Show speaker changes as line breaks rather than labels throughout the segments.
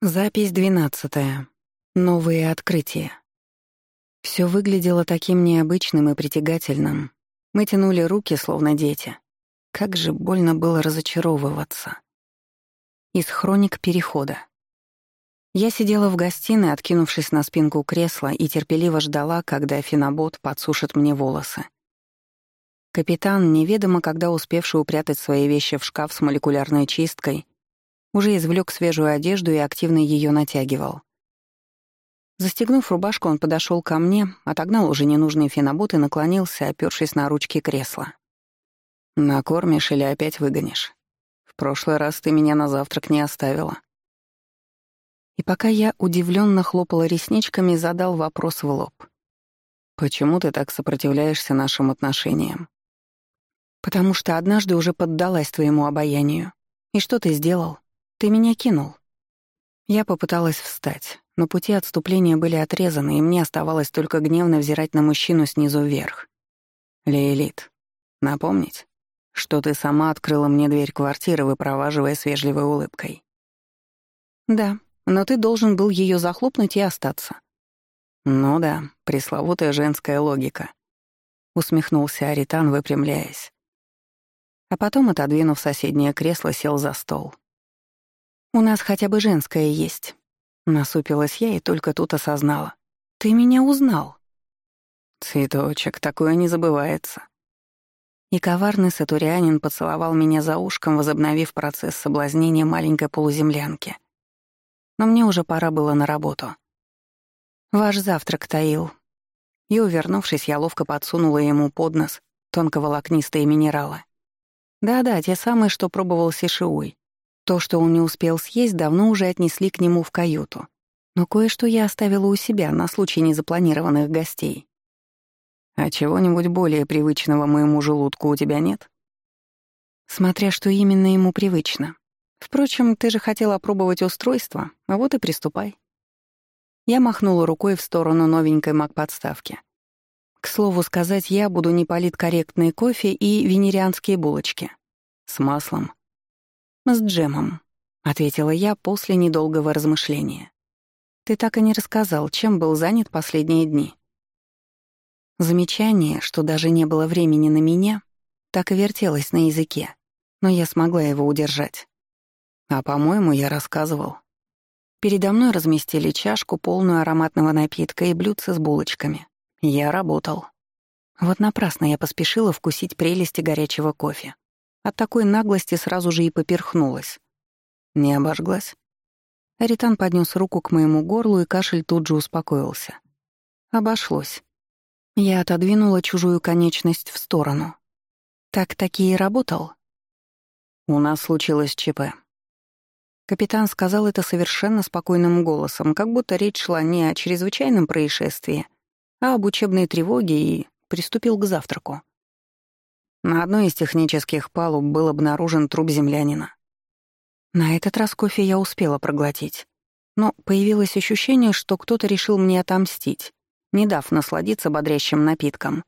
Запись двенадцатая. Новые открытия. Все выглядело таким необычным и притягательным. Мы тянули руки, словно дети. Как же больно было разочаровываться. Из хроник перехода. Я сидела в гостиной, откинувшись на спинку кресла, и терпеливо ждала, когда финобот подсушит мне волосы. Капитан, неведомо когда успевший упрятать свои вещи в шкаф с молекулярной чисткой, уже извлек свежую одежду и активно ее натягивал. Застегнув рубашку, он подошел ко мне, отогнал уже ненужные фенобот и наклонился, опёршись на ручки кресла. «Накормишь или опять выгонишь? В прошлый раз ты меня на завтрак не оставила». И пока я удивленно хлопала ресничками, задал вопрос в лоб. «Почему ты так сопротивляешься нашим отношениям?» «Потому что однажды уже поддалась твоему обаянию. И что ты сделал? Ты меня кинул». Я попыталась встать, но пути отступления были отрезаны, и мне оставалось только гневно взирать на мужчину снизу вверх. «Лейлит, напомнить, что ты сама открыла мне дверь квартиры, выпроваживая с вежливой улыбкой». «Да, но ты должен был ее захлопнуть и остаться». «Ну да, пресловутая женская логика», — усмехнулся Аритан, выпрямляясь. А потом, отодвинув соседнее кресло, сел за стол. «У нас хотя бы женское есть». Насупилась я и только тут осознала. «Ты меня узнал». «Цветочек, такое не забывается». И коварный сатурянин поцеловал меня за ушком, возобновив процесс соблазнения маленькой полуземлянки. Но мне уже пора было на работу. «Ваш завтрак, Таил». И, увернувшись, я ловко подсунула ему под нос тонковолокнистые минералы. Да-да, те самые, что пробовал Сишиуй. То, что он не успел съесть, давно уже отнесли к нему в каюту. Но кое-что я оставила у себя на случай незапланированных гостей. А чего-нибудь более привычного моему желудку у тебя нет? Смотря что именно ему привычно. Впрочем, ты же хотела опробовать устройство, а вот и приступай. Я махнула рукой в сторону новенькой маг-подставки. К слову сказать, я буду не политкорректный кофе и венерианские булочки. С маслом. «С джемом», — ответила я после недолгого размышления. «Ты так и не рассказал, чем был занят последние дни». Замечание, что даже не было времени на меня, так и вертелось на языке, но я смогла его удержать. А, по-моему, я рассказывал. Передо мной разместили чашку, полную ароматного напитка и блюдце с булочками. Я работал. Вот напрасно я поспешила вкусить прелести горячего кофе. От такой наглости сразу же и поперхнулась. Не обожглась. Аритан поднес руку к моему горлу, и кашель тут же успокоился. Обошлось. Я отодвинула чужую конечность в сторону. Так таки и работал. У нас случилось ЧП. Капитан сказал это совершенно спокойным голосом, как будто речь шла не о чрезвычайном происшествии, а об учебной тревоге и приступил к завтраку. На одной из технических палуб был обнаружен труп землянина. На этот раз кофе я успела проглотить. Но появилось ощущение, что кто-то решил мне отомстить, не дав насладиться бодрящим напитком.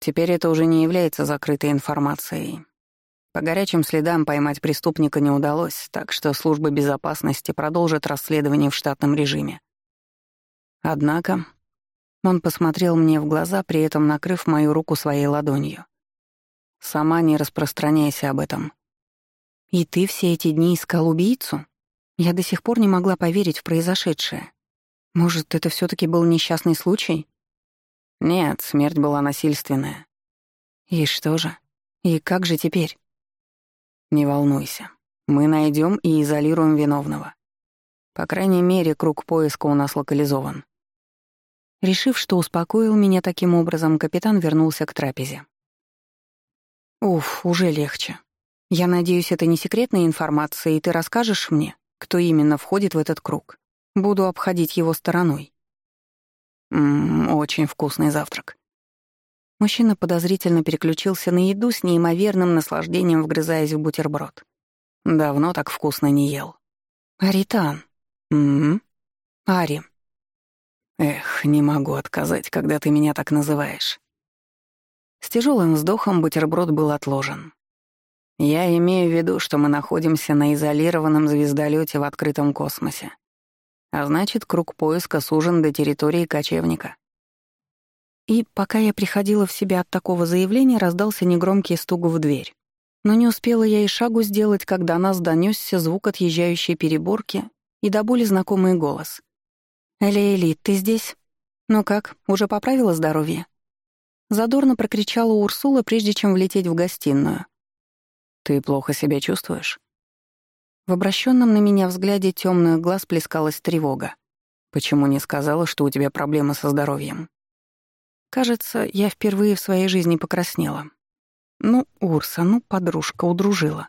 Теперь это уже не является закрытой информацией. По горячим следам поймать преступника не удалось, так что служба безопасности продолжит расследование в штатном режиме. Однако он посмотрел мне в глаза, при этом накрыв мою руку своей ладонью. Сама не распространяйся об этом. И ты все эти дни искал убийцу? Я до сих пор не могла поверить в произошедшее. Может, это все таки был несчастный случай? Нет, смерть была насильственная. И что же? И как же теперь? Не волнуйся. Мы найдем и изолируем виновного. По крайней мере, круг поиска у нас локализован. Решив, что успокоил меня таким образом, капитан вернулся к трапезе. Уф, уже легче. Я надеюсь, это не секретная информация, и ты расскажешь мне, кто именно входит в этот круг. Буду обходить его стороной. Ммм, очень вкусный завтрак. Мужчина подозрительно переключился на еду с неимоверным наслаждением, вгрызаясь в бутерброд. Давно так вкусно не ел. Аритан. Ммм. Ари. Эх, не могу отказать, когда ты меня так называешь. С тяжелым вздохом бутерброд был отложен. Я имею в виду, что мы находимся на изолированном звездолете в открытом космосе. А значит, круг поиска сужен до территории кочевника. И пока я приходила в себя от такого заявления, раздался негромкий стук в дверь. Но не успела я и шагу сделать, когда нас донесся звук отъезжающей переборки и до боли знакомый голос. «Эли-Эли, ты здесь? Ну как, уже поправила здоровье?» Задорно прокричала Урсула, прежде чем влететь в гостиную. «Ты плохо себя чувствуешь?» В обращенном на меня взгляде темных глаз плескалась тревога. «Почему не сказала, что у тебя проблемы со здоровьем?» Кажется, я впервые в своей жизни покраснела. Ну, Урса, ну, подружка, удружила.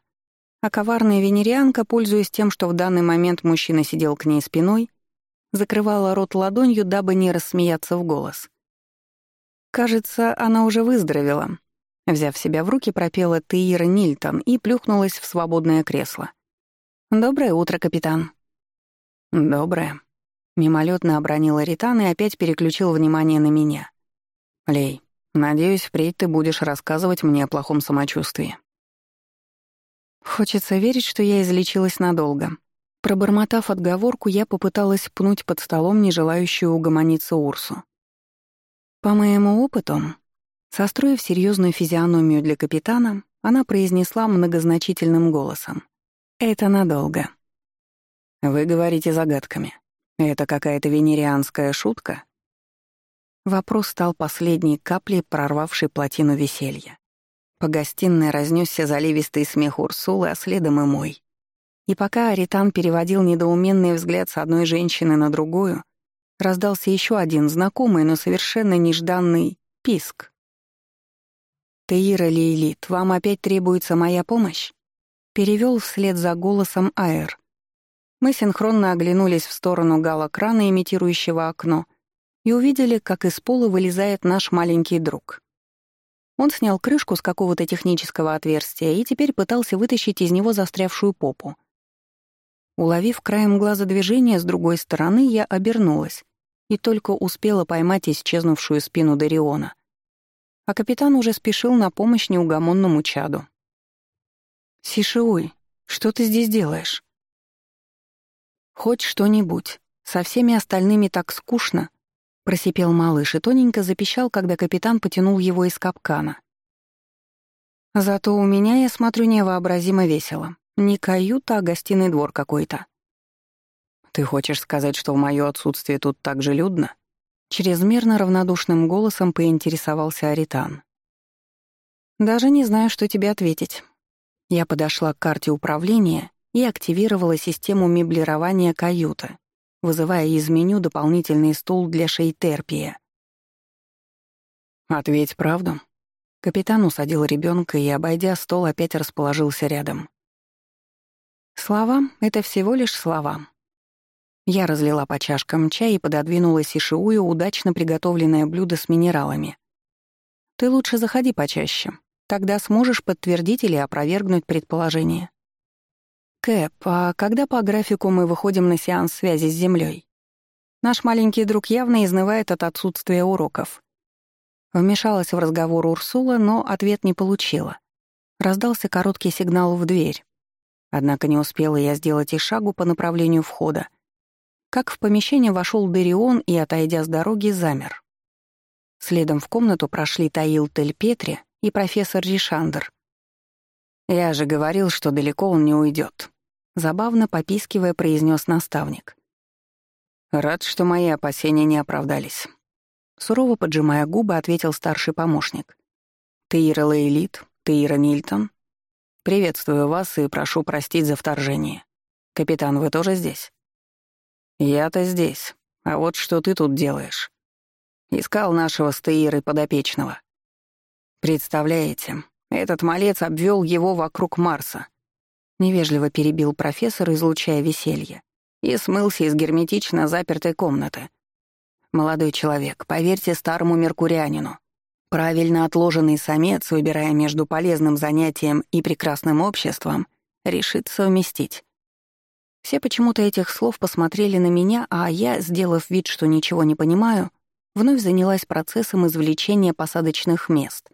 А коварная венерианка, пользуясь тем, что в данный момент мужчина сидел к ней спиной, закрывала рот ладонью, дабы не рассмеяться в голос. Кажется, она уже выздоровела. Взяв себя в руки, пропела Тейра Нильтон и плюхнулась в свободное кресло. «Доброе утро, капитан». «Доброе», — мимолетно обронила Ритан и опять переключил внимание на меня. Лей, надеюсь, впредь ты будешь рассказывать мне о плохом самочувствии. Хочется верить, что я излечилась надолго. Пробормотав отговорку, я попыталась пнуть под столом не желающую угомониться Урсу. По моему опыту, состроив серьезную физиономию для капитана, она произнесла многозначительным голосом. «Это надолго». «Вы говорите загадками. Это какая-то венерианская шутка?» Вопрос стал последней каплей, прорвавшей плотину веселья. По гостиной разнесся заливистый смех Урсулы, а следом и мой. И пока Аритан переводил недоуменный взгляд с одной женщины на другую, раздался еще один знакомый, но совершенно нежданный писк. «Таира Лейлит, вам опять требуется моя помощь?» Перевел вслед за голосом Аэр. Мы синхронно оглянулись в сторону галокрана, имитирующего окно, и увидели, как из пола вылезает наш маленький друг. Он снял крышку с какого-то технического отверстия и теперь пытался вытащить из него застрявшую попу. Уловив краем глаза движение с другой стороны, я обернулась и только успела поймать исчезнувшую спину Дариона. А капитан уже спешил на помощь неугомонному чаду. «Сишиуй, что ты здесь делаешь?» «Хоть что-нибудь. Со всеми остальными так скучно», Просипел малыш и тоненько запищал, когда капитан потянул его из капкана. Зато у меня, я смотрю, невообразимо весело. Не каюта, а гостиный двор какой-то. «Ты хочешь сказать, что в моё отсутствие тут так же людно?» Чрезмерно равнодушным голосом поинтересовался Аритан. «Даже не знаю, что тебе ответить». Я подошла к карте управления и активировала систему меблирования каюты, вызывая из меню дополнительный стул для шейтерпия. «Ответь правду». Капитан усадил ребенка и, обойдя стол, опять расположился рядом. «Слова — это всего лишь слова». Я разлила по чашкам чай и пододвинула Сишиую удачно приготовленное блюдо с минералами. «Ты лучше заходи почаще. Тогда сможешь подтвердить или опровергнуть предположение. «Кэп, а когда по графику мы выходим на сеанс связи с Землей? Наш маленький друг явно изнывает от отсутствия уроков». Вмешалась в разговор Урсула, но ответ не получила. Раздался короткий сигнал в дверь. Однако не успела я сделать и шагу по направлению входа. Как в помещение вошел Дерион и, отойдя с дороги, замер. Следом в комнату прошли Таил Тель-Петри и профессор Ришандер. «Я же говорил, что далеко он не уйдет», Забавно попискивая, произнес наставник. «Рад, что мои опасения не оправдались». Сурово поджимая губы, ответил старший помощник. «Тейра Лейлит, Тейра Нильтон. Приветствую вас и прошу простить за вторжение. Капитан, вы тоже здесь?» «Я-то здесь. А вот что ты тут делаешь?» Искал нашего с Тейрой подопечного. Представляете, этот малец обвел его вокруг Марса Невежливо перебил профессор, излучая веселье, и смылся из герметично запертой комнаты. «Молодой человек, поверьте старому меркурианину, правильно отложенный самец, выбирая между полезным занятием и прекрасным обществом, решит совместить. Все почему-то этих слов посмотрели на меня, а я, сделав вид, что ничего не понимаю, вновь занялась процессом извлечения посадочных мест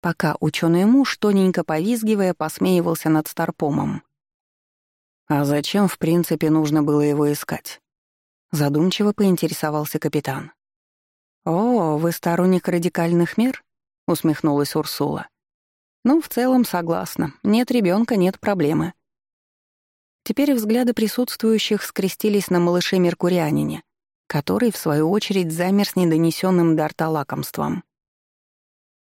пока ученый муж, тоненько повизгивая, посмеивался над Старпомом. А зачем, в принципе, нужно было его искать? Задумчиво поинтересовался капитан. «О, вы сторонник радикальных мер?» — усмехнулась Урсула. «Ну, в целом согласна. Нет ребенка, нет проблемы». Теперь взгляды присутствующих скрестились на малыше Меркурианине, который, в свою очередь, замер с недонесенным до рта лакомством.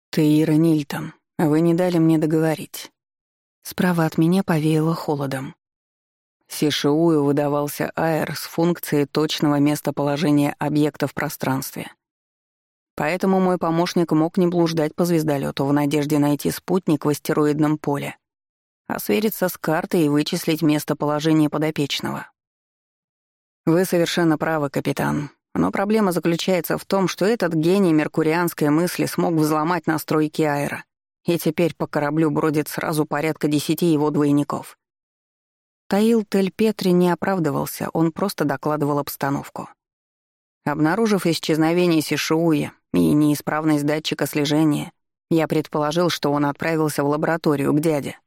«Ты, Нильтон, вы не дали мне договорить». Справа от меня повеяло холодом. Сишиую выдавался аэр с функцией точного местоположения объекта в пространстве. Поэтому мой помощник мог не блуждать по звездолету в надежде найти спутник в астероидном поле, а свериться с картой и вычислить местоположение подопечного. Вы совершенно правы, капитан. Но проблема заключается в том, что этот гений меркурианской мысли смог взломать настройки аэро, и теперь по кораблю бродит сразу порядка десяти его двойников. Таил Тель Петри не оправдывался, он просто докладывал обстановку. Обнаружив исчезновение Сишуя и неисправность датчика слежения, я предположил, что он отправился в лабораторию к дяде.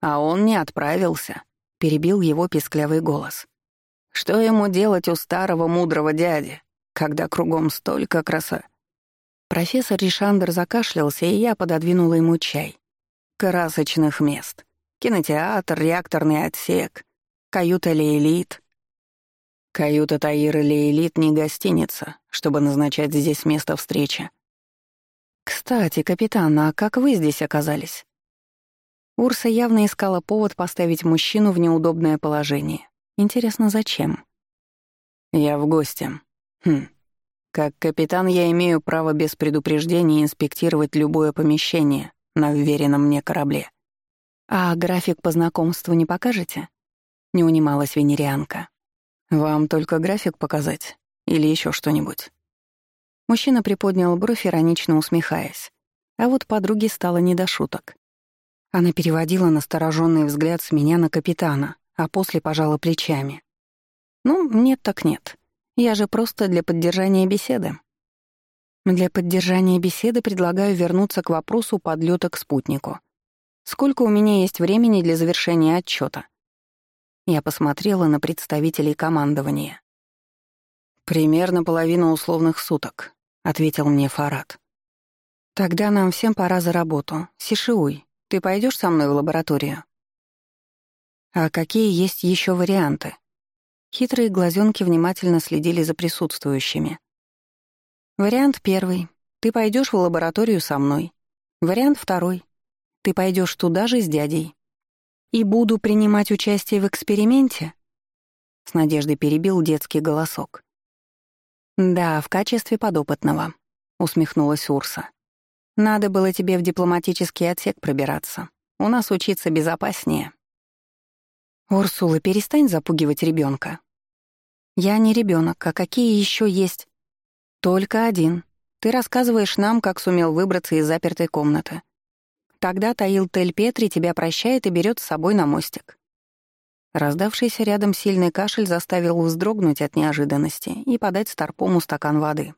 А он не отправился, перебил его писклявый голос. Что ему делать у старого мудрого дяди, когда кругом столько краса? Профессор Ришандер закашлялся, и я пододвинула ему чай. Красочных мест. Кинотеатр, реакторный отсек, каюта Лейлит. Каюта Таира Лейлит не гостиница, чтобы назначать здесь место встречи. «Кстати, капитан, а как вы здесь оказались?» Урса явно искала повод поставить мужчину в неудобное положение. Интересно, зачем? «Я в гости. Хм. Как капитан я имею право без предупреждения инспектировать любое помещение на уверенном мне корабле. «А график по знакомству не покажете?» — не унималась венерианка. «Вам только график показать? Или еще что-нибудь?» Мужчина приподнял бровь, иронично усмехаясь. А вот подруге стало не до шуток. Она переводила настороженный взгляд с меня на капитана, а после пожала плечами. «Ну, нет так нет. Я же просто для поддержания беседы». Для поддержания беседы предлагаю вернуться к вопросу подлета к спутнику. Сколько у меня есть времени для завершения отчета? Я посмотрела на представителей командования. «Примерно половина условных суток», — ответил мне Фарад. «Тогда нам всем пора за работу. Сишиуй, ты пойдешь со мной в лабораторию?» «А какие есть еще варианты?» Хитрые глазенки внимательно следили за присутствующими. «Вариант первый. Ты пойдешь в лабораторию со мной. Вариант второй. Ты пойдешь туда же с дядей. И буду принимать участие в эксперименте? С надеждой перебил детский голосок. Да, в качестве подопытного, усмехнулась Урса. Надо было тебе в дипломатический отсек пробираться. У нас учиться безопаснее. Урсула, перестань запугивать ребенка. Я не ребенок, а какие еще есть? Только один. Ты рассказываешь нам, как сумел выбраться из запертой комнаты. Тогда Таил Тель Петри тебя прощает и берет с собой на мостик. Раздавшийся рядом сильный кашель заставил вздрогнуть от неожиданности и подать Старпому стакан воды.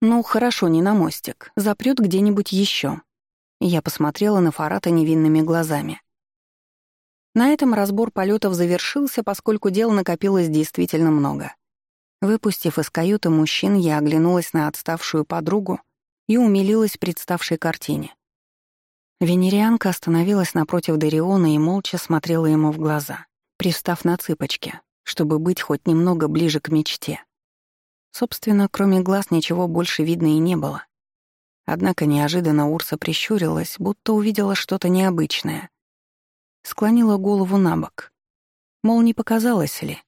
«Ну, хорошо, не на мостик. Запрёт где-нибудь еще. Я посмотрела на Фарата невинными глазами. На этом разбор полетов завершился, поскольку дел накопилось действительно много. Выпустив из каюты мужчин, я оглянулась на отставшую подругу и умилилась представшей картине. Венерианка остановилась напротив Дариона и молча смотрела ему в глаза, пристав на цыпочки, чтобы быть хоть немного ближе к мечте. Собственно, кроме глаз ничего больше видно и не было. Однако неожиданно Урса прищурилась, будто увидела что-то необычное. Склонила голову на бок. Мол, не показалось ли?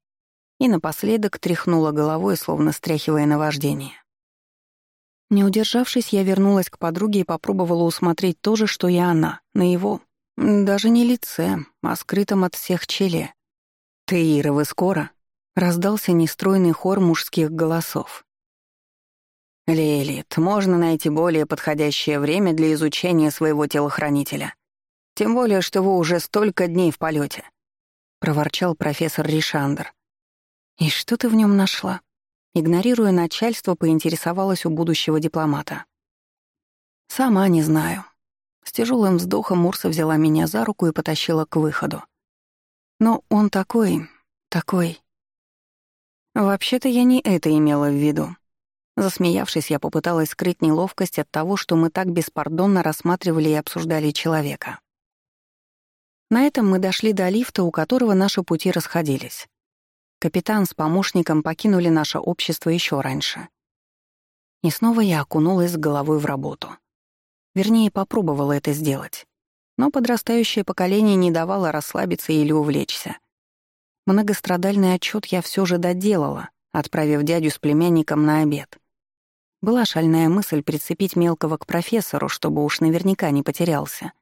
И напоследок тряхнула головой, словно стряхивая наваждение. Не удержавшись, я вернулась к подруге и попробовала усмотреть то же, что и она, на его, даже не лице, а скрытом от всех челе. «Ты, Ира, вы скоро?» — раздался нестройный хор мужских голосов. «Лилит, можно найти более подходящее время для изучения своего телохранителя. Тем более, что вы уже столько дней в полете, проворчал профессор Ришандр. «И что ты в нем нашла?» Игнорируя начальство, поинтересовалась у будущего дипломата. «Сама не знаю». С тяжелым вздохом Мурса взяла меня за руку и потащила к выходу. «Но он такой... такой...» Вообще-то я не это имела в виду. Засмеявшись, я попыталась скрыть неловкость от того, что мы так беспардонно рассматривали и обсуждали человека. На этом мы дошли до лифта, у которого наши пути расходились. Капитан с помощником покинули наше общество еще раньше. И снова я окунулась с головой в работу. Вернее, попробовала это сделать. Но подрастающее поколение не давало расслабиться или увлечься. Многострадальный отчет я все же доделала, отправив дядю с племянником на обед. Была шальная мысль прицепить мелкого к профессору, чтобы уж наверняка не потерялся.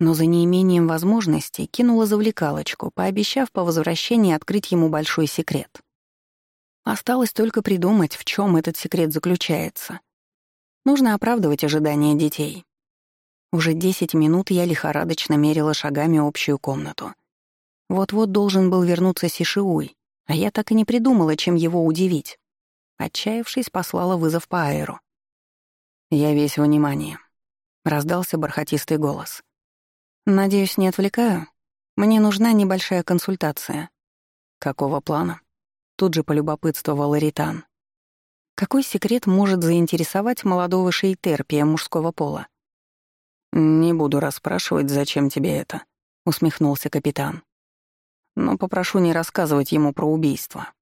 Но за неимением возможности кинула завлекалочку, пообещав по возвращении открыть ему большой секрет. Осталось только придумать, в чем этот секрет заключается. Нужно оправдывать ожидания детей. Уже десять минут я лихорадочно мерила шагами общую комнату. Вот-вот должен был вернуться Сишиуй, а я так и не придумала, чем его удивить. Отчаявшись, послала вызов по аэру. «Я весь внимание», — раздался бархатистый голос. «Надеюсь, не отвлекаю? Мне нужна небольшая консультация». «Какого плана?» Тут же полюбопытствовал Ритан. «Какой секрет может заинтересовать молодого шейтерпия мужского пола?» «Не буду расспрашивать, зачем тебе это», — усмехнулся капитан но попрошу не рассказывать ему про убийство.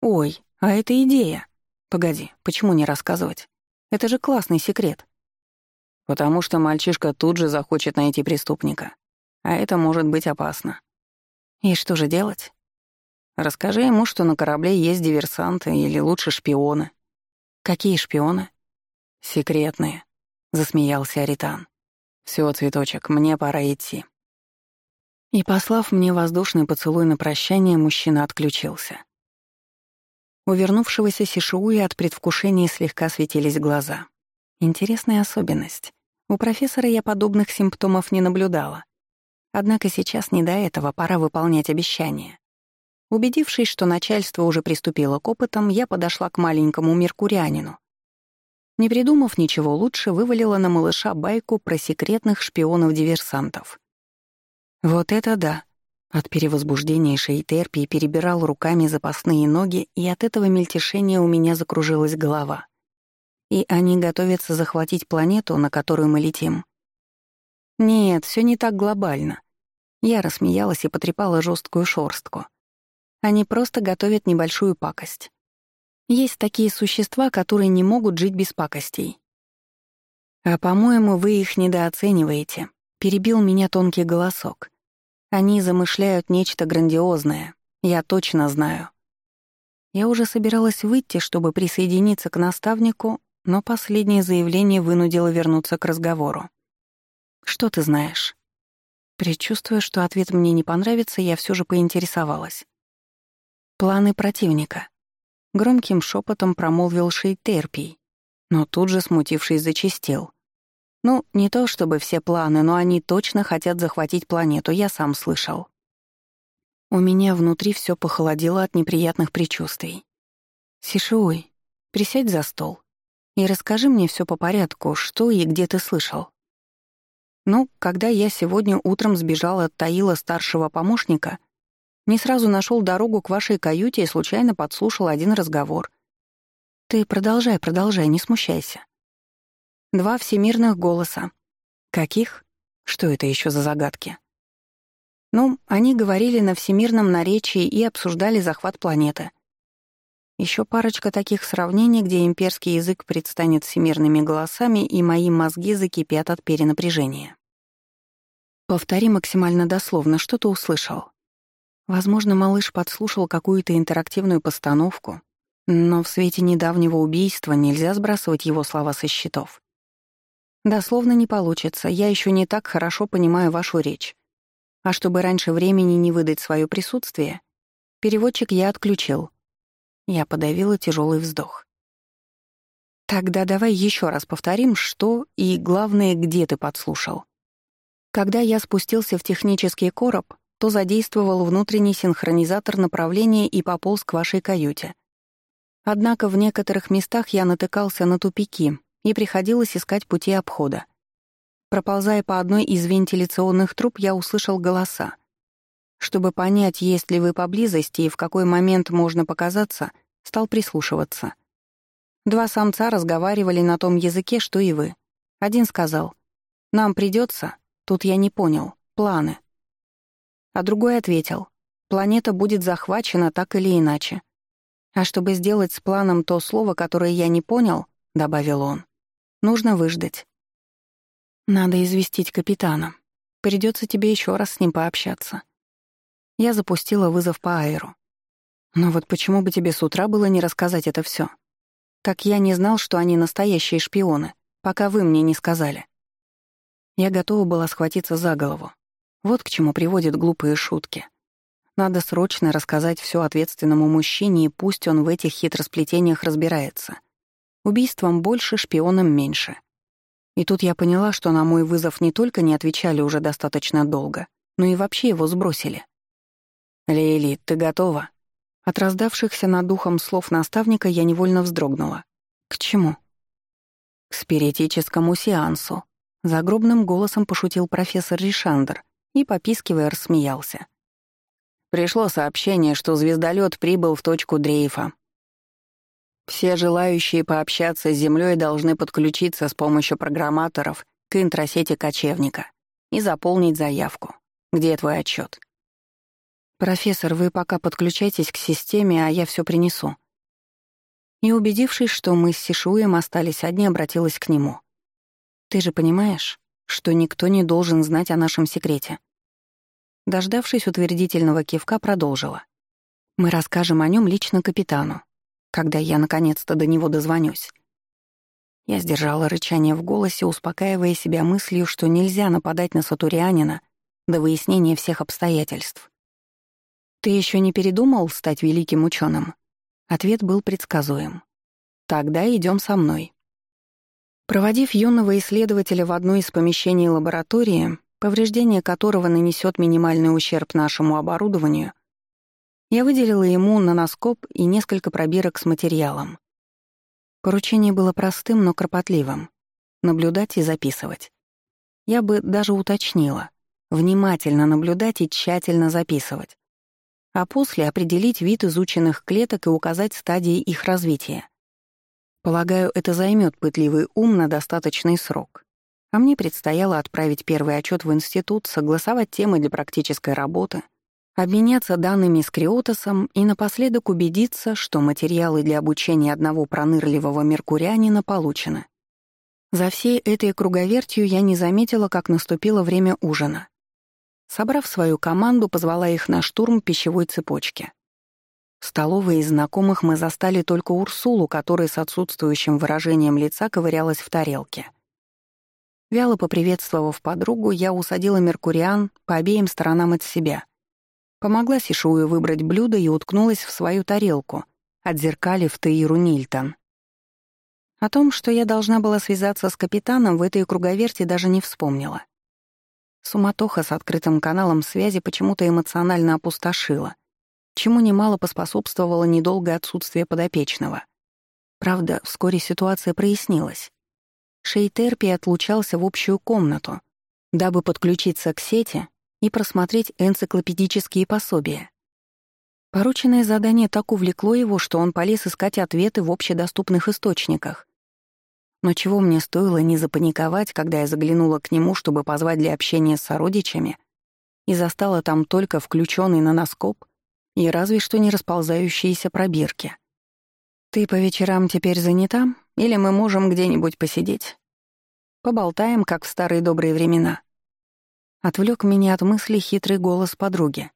Ой, а это идея. Погоди, почему не рассказывать? Это же классный секрет. Потому что мальчишка тут же захочет найти преступника. А это может быть опасно. И что же делать? Расскажи ему, что на корабле есть диверсанты или лучше шпионы. Какие шпионы? Секретные, засмеялся Аритан. Всё, цветочек, мне пора идти. И, послав мне воздушный поцелуй на прощание, мужчина отключился. У вернувшегося Сишиуя от предвкушения слегка светились глаза. Интересная особенность. У профессора я подобных симптомов не наблюдала. Однако сейчас не до этого, пора выполнять обещание. Убедившись, что начальство уже приступило к опытам, я подошла к маленькому меркурианину. Не придумав ничего лучше, вывалила на малыша байку про секретных шпионов-диверсантов. Вот это да. От перевозбуждения Шейтерпи перебирал руками запасные ноги, и от этого мельтешения у меня закружилась голова. И они готовятся захватить планету, на которую мы летим. Нет, все не так глобально. Я рассмеялась и потрепала жесткую шорстку. Они просто готовят небольшую пакость. Есть такие существа, которые не могут жить без пакостей. А, по-моему, вы их недооцениваете, перебил меня тонкий голосок. Они замышляют нечто грандиозное, я точно знаю. Я уже собиралась выйти, чтобы присоединиться к наставнику, но последнее заявление вынудило вернуться к разговору. «Что ты знаешь?» Предчувствуя, что ответ мне не понравится, я все же поинтересовалась. «Планы противника», — громким шепотом промолвил Шейтерпий, но тут же, смутившись, зачистил. Ну, не то чтобы все планы, но они точно хотят захватить планету, я сам слышал. У меня внутри все похолодело от неприятных предчувствий. Сишуй, присядь за стол и расскажи мне все по порядку, что и где ты слышал. Ну, когда я сегодня утром сбежал от Таила старшего помощника, не сразу нашел дорогу к вашей каюте и случайно подслушал один разговор. Ты продолжай, продолжай, не смущайся. Два всемирных голоса. Каких? Что это еще за загадки? Ну, они говорили на всемирном наречии и обсуждали захват планеты. Еще парочка таких сравнений, где имперский язык предстанет всемирными голосами, и мои мозги закипят от перенапряжения. Повтори максимально дословно, что ты услышал. Возможно, малыш подслушал какую-то интерактивную постановку, но в свете недавнего убийства нельзя сбрасывать его слова со счетов. Дословно не получится, я еще не так хорошо понимаю вашу речь. А чтобы раньше времени не выдать свое присутствие, переводчик я отключил. Я подавила тяжелый вздох. Тогда давай еще раз повторим, что и, главное, где ты подслушал. Когда я спустился в технический короб, то задействовал внутренний синхронизатор направления и пополз к вашей каюте. Однако в некоторых местах я натыкался на тупики, и приходилось искать пути обхода. Проползая по одной из вентиляционных труб, я услышал голоса. Чтобы понять, есть ли вы поблизости и в какой момент можно показаться, стал прислушиваться. Два самца разговаривали на том языке, что и вы. Один сказал «Нам придется, тут я не понял, планы». А другой ответил «Планета будет захвачена так или иначе». А чтобы сделать с планом то слово, которое я не понял, — добавил он, — нужно выждать. Надо известить капитана. Придется тебе еще раз с ним пообщаться. Я запустила вызов по аэру. Но вот почему бы тебе с утра было не рассказать это все? Так я не знал, что они настоящие шпионы, пока вы мне не сказали. Я готова была схватиться за голову. Вот к чему приводят глупые шутки. Надо срочно рассказать все ответственному мужчине, и пусть он в этих хитросплетениях разбирается. Убийством больше, шпионом меньше. И тут я поняла, что на мой вызов не только не отвечали уже достаточно долго, но и вообще его сбросили. «Лейли, ты готова?» От раздавшихся над духом слов наставника я невольно вздрогнула. «К чему?» «К спиритическому сеансу», — загробным голосом пошутил профессор Ришандр и, попискивая, рассмеялся. Пришло сообщение, что звездолет прибыл в точку дрейфа. Все желающие пообщаться с Землей должны подключиться с помощью программаторов к интросети кочевника и заполнить заявку. Где твой отчет? «Профессор, вы пока подключайтесь к системе, а я все принесу». И убедившись, что мы с Сишуем остались одни, обратилась к нему. «Ты же понимаешь, что никто не должен знать о нашем секрете?» Дождавшись утвердительного кивка, продолжила. «Мы расскажем о нем лично капитану, когда я наконец-то до него дозвонюсь». Я сдержала рычание в голосе, успокаивая себя мыслью, что нельзя нападать на Сатурианина до выяснения всех обстоятельств. «Ты еще не передумал стать великим ученым? Ответ был предсказуем. «Тогда идем со мной». Проводив юного исследователя в одно из помещений лаборатории, повреждение которого нанесет минимальный ущерб нашему оборудованию, я выделила ему наноскоп и несколько пробирок с материалом. Поручение было простым, но кропотливым — наблюдать и записывать. Я бы даже уточнила — внимательно наблюдать и тщательно записывать а после определить вид изученных клеток и указать стадии их развития. Полагаю, это займет пытливый ум на достаточный срок. А мне предстояло отправить первый отчет в институт, согласовать темы для практической работы, обменяться данными с Криотосом и напоследок убедиться, что материалы для обучения одного пронырливого меркурианина получены. За всей этой круговертью я не заметила, как наступило время ужина. Собрав свою команду, позвала их на штурм пищевой цепочки. В столовой из знакомых мы застали только Урсулу, которая с отсутствующим выражением лица ковырялась в тарелке. Вяло поприветствовав подругу, я усадила Меркуриан по обеим сторонам от себя. Помогла Сишую выбрать блюдо и уткнулась в свою тарелку, отзеркалив Таиру Нильтон. О том, что я должна была связаться с капитаном, в этой круговерти даже не вспомнила. Суматоха с открытым каналом связи почему-то эмоционально опустошила, чему немало поспособствовало недолгое отсутствие подопечного. Правда, вскоре ситуация прояснилась. Шейтерпи отлучался в общую комнату, дабы подключиться к сети и просмотреть энциклопедические пособия. Порученное задание так увлекло его, что он полез искать ответы в общедоступных источниках, но чего мне стоило не запаниковать, когда я заглянула к нему, чтобы позвать для общения с сородичами, и застала там только включенный наноскоп и разве что не расползающиеся пробирки. «Ты по вечерам теперь занята? Или мы можем где-нибудь посидеть? Поболтаем, как в старые добрые времена». Отвлек меня от мысли хитрый голос подруги.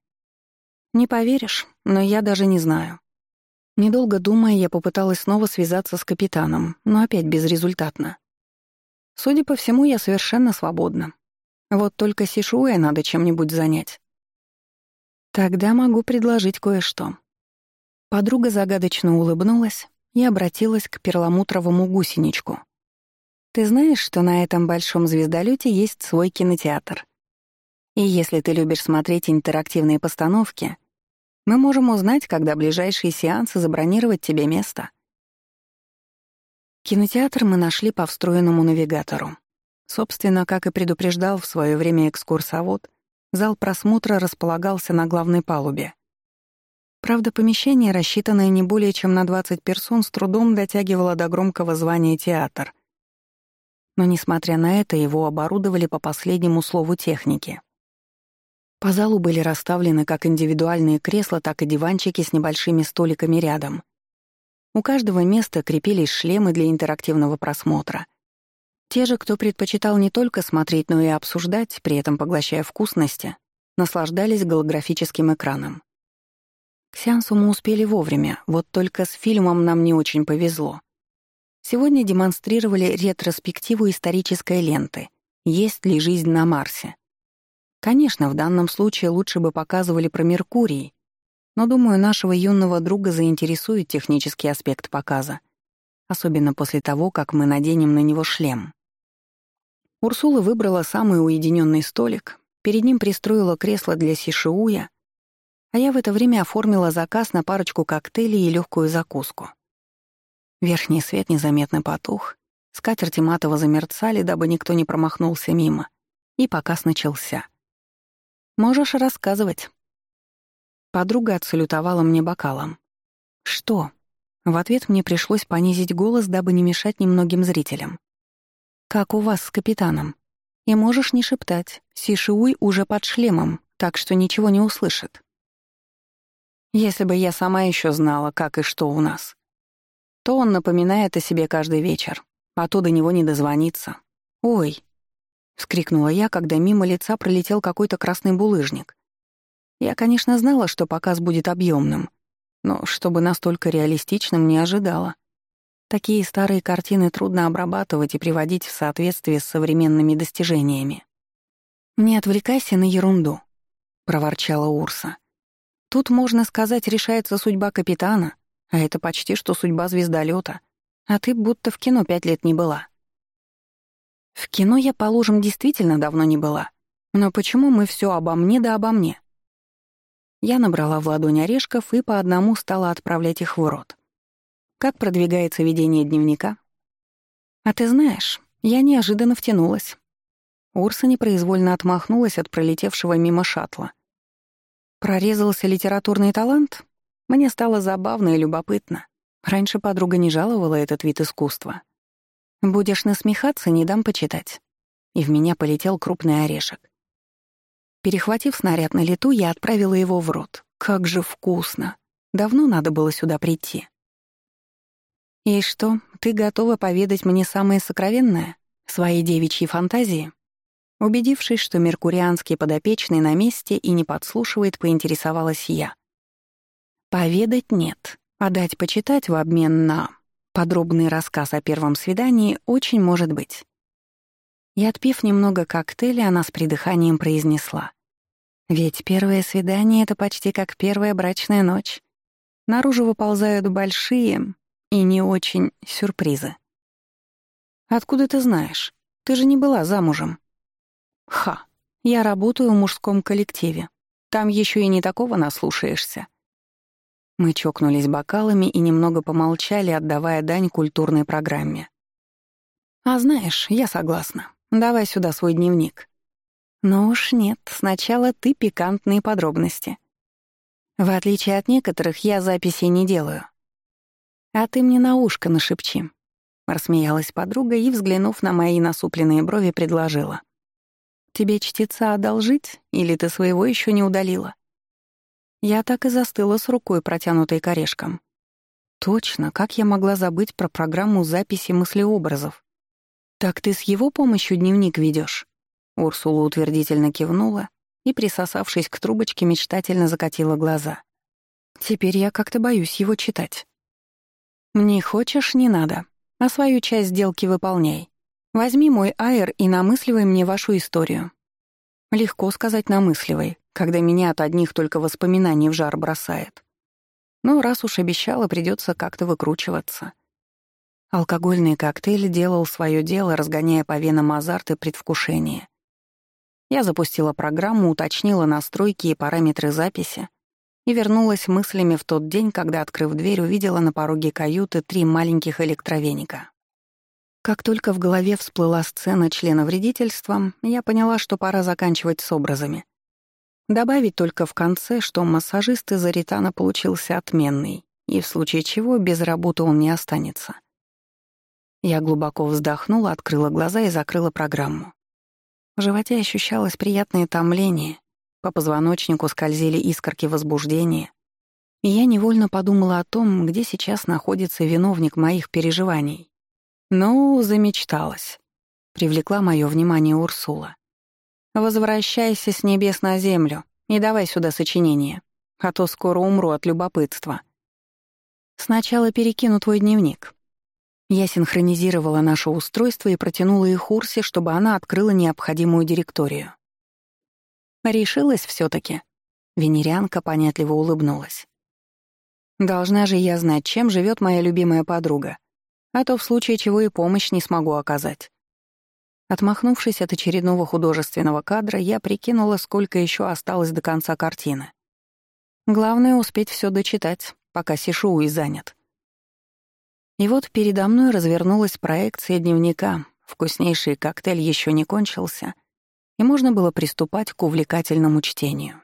«Не поверишь, но я даже не знаю. Недолго думая, я попыталась снова связаться с капитаном, но опять безрезультатно. Судя по всему, я совершенно свободна. Вот только Сишуэ надо чем-нибудь занять. Тогда могу предложить кое-что. Подруга загадочно улыбнулась и обратилась к перламутровому гусеничку. «Ты знаешь, что на этом большом звездолете есть свой кинотеатр? И если ты любишь смотреть интерактивные постановки, мы можем узнать, когда ближайшие сеансы забронировать тебе место. Кинотеатр мы нашли по встроенному навигатору. Собственно, как и предупреждал в свое время экскурсовод, Зал просмотра располагался на главной палубе. Правда, помещение, рассчитанное не более чем на 20 персон, с трудом дотягивало до громкого звания театр. Но, несмотря на это, его оборудовали по последнему слову техники. По залу были расставлены как индивидуальные кресла, так и диванчики с небольшими столиками рядом. У каждого места крепились шлемы для интерактивного просмотра — те же, кто предпочитал не только смотреть, но и обсуждать, при этом поглощая вкусности, наслаждались голографическим экраном. К сеансу мы успели вовремя, вот только с фильмом нам не очень повезло. Сегодня демонстрировали ретроспективу исторической ленты «Есть ли жизнь на Марсе?». Конечно, в данном случае лучше бы показывали про Меркурий, но, думаю, нашего юного друга заинтересует технический аспект показа, особенно после того, как мы наденем на него шлем. Урсула выбрала самый уединенный столик, перед ним пристроила кресло для сишиуя, а я в это время оформила заказ на парочку коктейлей и легкую закуску. Верхний свет незаметно потух, скатерти матово замерцали, дабы никто не промахнулся мимо, и показ начался. «Можешь рассказывать». Подруга отсалютовала мне бокалом. «Что?» В ответ мне пришлось понизить голос, дабы не мешать немногим зрителям. «Как у вас с капитаном?» «И можешь не шептать. Сишиуй уже под шлемом, так что ничего не услышит». Если бы я сама еще знала, как и что у нас, то он напоминает о себе каждый вечер, а то до него не дозвониться. «Ой!» — вскрикнула я, когда мимо лица пролетел какой-то красный булыжник. Я, конечно, знала, что показ будет объемным, но чтобы настолько реалистичным, не ожидала. Такие старые картины трудно обрабатывать и приводить в соответствие с современными достижениями. «Не отвлекайся на ерунду», — проворчала Урса. «Тут, можно сказать, решается судьба капитана, а это почти что судьба звездолета, а ты будто в кино пять лет не была». «В кино я, положим, действительно давно не была. Но почему мы все обо мне да обо мне?» Я набрала в ладонь орешков и по одному стала отправлять их в рот. Как продвигается ведение дневника? А ты знаешь, я неожиданно втянулась. Урса непроизвольно отмахнулась от пролетевшего мимо шаттла. Прорезался литературный талант? Мне стало забавно и любопытно. Раньше подруга не жаловала этот вид искусства. Будешь насмехаться, не дам почитать. И в меня полетел крупный орешек. Перехватив снаряд на лету, я отправила его в рот. Как же вкусно! Давно надо было сюда прийти. «И что, ты готова поведать мне самое сокровенное? Свои девичьи фантазии?» Убедившись, что меркурианский подопечный на месте и не подслушивает, поинтересовалась я. «Поведать нет, а дать почитать в обмен на...» Подробный рассказ о первом свидании очень может быть. И отпив немного коктейля, она с придыханием произнесла. «Ведь первое свидание — это почти как первая брачная ночь. Наружу выползают большие, и не очень сюрпризы. «Откуда ты знаешь? Ты же не была замужем». «Ха, я работаю в мужском коллективе. Там еще и не такого наслушаешься». Мы чокнулись бокалами и немного помолчали, отдавая дань культурной программе. «А знаешь, я согласна. Давай сюда свой дневник». «Ну уж нет, сначала ты пикантные подробности». В отличие от некоторых, я записи не делаю. «А ты мне на ушко нашепчи», — рассмеялась подруга и, взглянув на мои насупленные брови, предложила. «Тебе чтеца одолжить, или ты своего еще не удалила?» Я так и застыла с рукой, протянутой к орешкам. Точно, как я могла забыть про программу записи мыслеобразов? «Так ты с его помощью дневник ведешь? Урсула утвердительно кивнула и, присосавшись к трубочке, мечтательно закатила глаза. «Теперь я как-то боюсь его читать». «Не хочешь — не надо. А свою часть сделки выполняй. Возьми мой аэр и намысливай мне вашу историю». Легко сказать «намысливай», когда меня от одних только воспоминаний в жар бросает. Но раз уж обещала, придется как-то выкручиваться. Алкогольный коктейль делал свое дело, разгоняя по венам азарт и предвкушение. Я запустила программу, уточнила настройки и параметры записи, и вернулась мыслями в тот день, когда, открыв дверь, увидела на пороге каюты три маленьких электровеника. Как только в голове всплыла сцена члена вредительства, я поняла, что пора заканчивать с образами. Добавить только в конце, что массажист из Аритана получился отменный, и в случае чего без работы он не останется. Я глубоко вздохнула, открыла глаза и закрыла программу. В животе ощущалось приятное томление, по позвоночнику скользили искорки возбуждения, и я невольно подумала о том, где сейчас находится виновник моих переживаний. Ну, замечталась. Привлекла мое внимание Урсула. «Возвращайся с небес на землю и давай сюда сочинение, а то скоро умру от любопытства. Сначала перекину твой дневник». Я синхронизировала наше устройство и протянула их Урсе, чтобы она открыла необходимую директорию. «Решилась все таки Венерянка понятливо улыбнулась. «Должна же я знать, чем живет моя любимая подруга, а то в случае чего и помощь не смогу оказать». Отмахнувшись от очередного художественного кадра, я прикинула, сколько еще осталось до конца картины. Главное — успеть все дочитать, пока Сишуи занят. И вот передо мной развернулась проекция дневника, вкуснейший коктейль еще не кончился, и можно было приступать к увлекательному чтению.